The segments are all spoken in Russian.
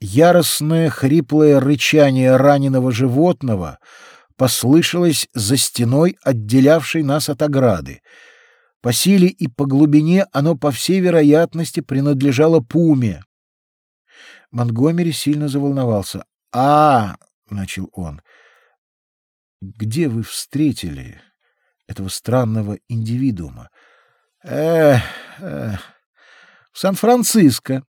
Яростное хриплое рычание раненого животного послышалось за стеной, отделявшей нас от ограды. По силе и по глубине оно, по всей вероятности, принадлежало пуме. Монтгомери сильно заволновался. «А, — начал он, — где вы встретили этого странного индивидуума?» «Эх, эх, в Сан-Франциско.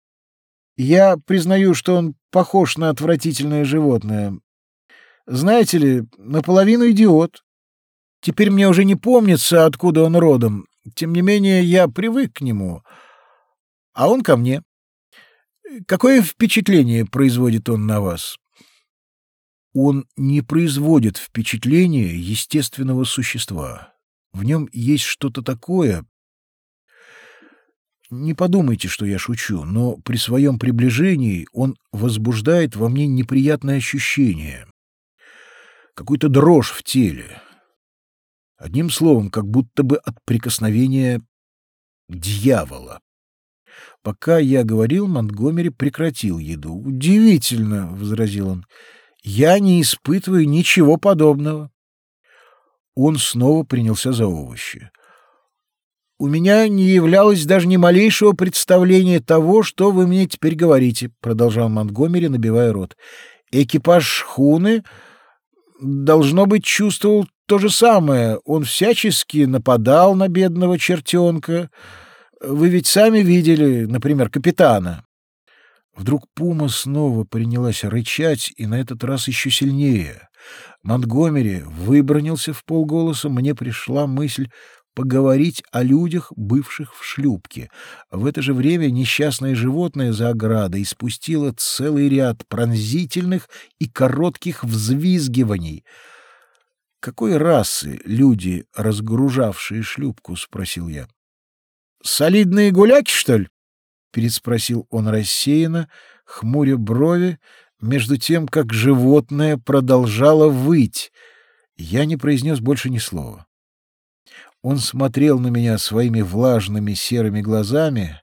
Я признаю, что он похож на отвратительное животное. Знаете ли, наполовину идиот. Теперь мне уже не помнится, откуда он родом. Тем не менее, я привык к нему, а он ко мне. Какое впечатление производит он на вас? Он не производит впечатления естественного существа. В нем есть что-то такое. Не подумайте, что я шучу, но при своем приближении он возбуждает во мне неприятное ощущение. Какую-то дрожь в теле. Одним словом, как будто бы от прикосновения дьявола. Пока я говорил, Монтгомери прекратил еду. «Удивительно!» — возразил он. «Я не испытываю ничего подобного». Он снова принялся за овощи. «У меня не являлось даже ни малейшего представления того, что вы мне теперь говорите», — продолжал Монтгомери, набивая рот. «Экипаж шхуны, должно быть, чувствовал то же самое. Он всячески нападал на бедного чертенка. Вы ведь сами видели, например, капитана. Вдруг пума снова принялась рычать, и на этот раз еще сильнее. Монтгомери выбронился в полголоса, мне пришла мысль поговорить о людях, бывших в шлюпке. В это же время несчастное животное за оградой спустило целый ряд пронзительных и коротких взвизгиваний — какой расы люди, разгружавшие шлюпку? — спросил я. — Солидные гуляки, что ли? — переспросил он рассеянно, хмуря брови, между тем, как животное продолжало выть. Я не произнес больше ни слова. Он смотрел на меня своими влажными серыми глазами,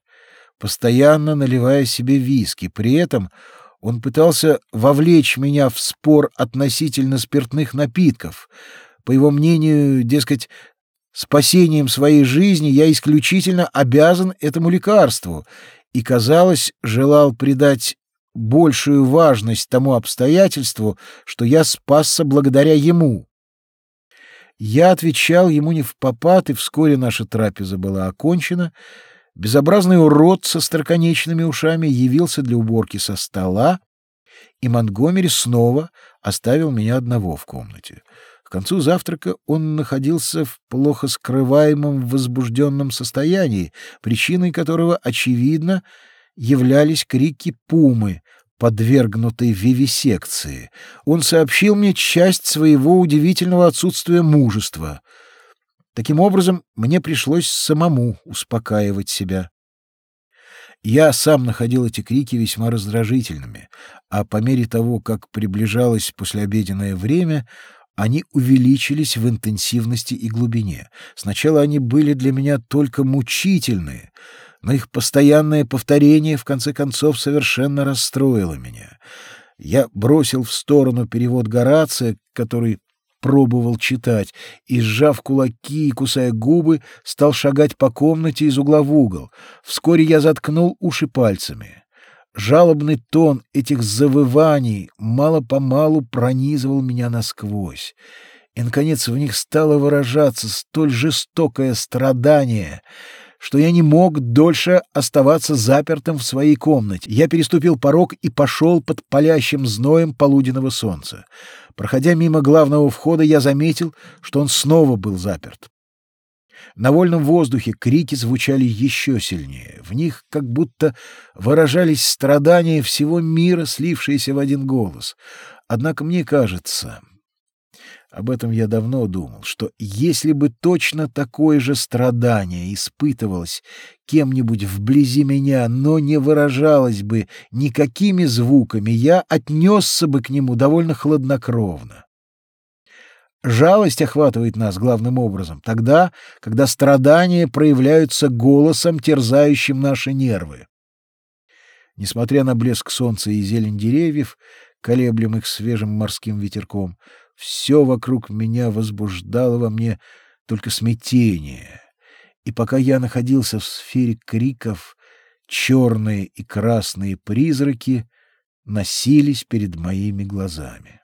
постоянно наливая себе виски. При этом он пытался вовлечь меня в спор относительно спиртных напитков. По его мнению, дескать, спасением своей жизни я исключительно обязан этому лекарству и, казалось, желал придать большую важность тому обстоятельству, что я спасся благодаря ему. Я отвечал ему не в попад, и вскоре наша трапеза была окончена — Безобразный урод со строконечными ушами явился для уборки со стола, и Монтгомери снова оставил меня одного в комнате. К концу завтрака он находился в плохо скрываемом возбужденном состоянии, причиной которого, очевидно, являлись крики пумы, подвергнутой вивисекции. Он сообщил мне часть своего удивительного отсутствия мужества — Таким образом, мне пришлось самому успокаивать себя. Я сам находил эти крики весьма раздражительными, а по мере того, как приближалось послеобеденное время, они увеличились в интенсивности и глубине. Сначала они были для меня только мучительные, но их постоянное повторение в конце концов совершенно расстроило меня. Я бросил в сторону перевод Горация, который пробовал читать, и, сжав кулаки и кусая губы, стал шагать по комнате из угла в угол. Вскоре я заткнул уши пальцами. Жалобный тон этих завываний мало-помалу пронизывал меня насквозь. И, наконец, в них стало выражаться столь жестокое страдание — что я не мог дольше оставаться запертым в своей комнате. Я переступил порог и пошел под палящим зноем полуденного солнца. Проходя мимо главного входа, я заметил, что он снова был заперт. На вольном воздухе крики звучали еще сильнее. В них как будто выражались страдания всего мира, слившиеся в один голос. Однако мне кажется, об этом я давно думал, что если бы точно такое же страдание испытывалось кем-нибудь вблизи меня, но не выражалось бы никакими звуками, я отнесся бы к нему довольно хладнокровно. Жалость охватывает нас главным образом тогда, когда страдания проявляются голосом, терзающим наши нервы. Несмотря на блеск солнца и зелень деревьев, колеблемых свежим морским ветерком, все вокруг меня возбуждало во мне только смятение. И пока я находился в сфере криков, черные и красные призраки носились перед моими глазами.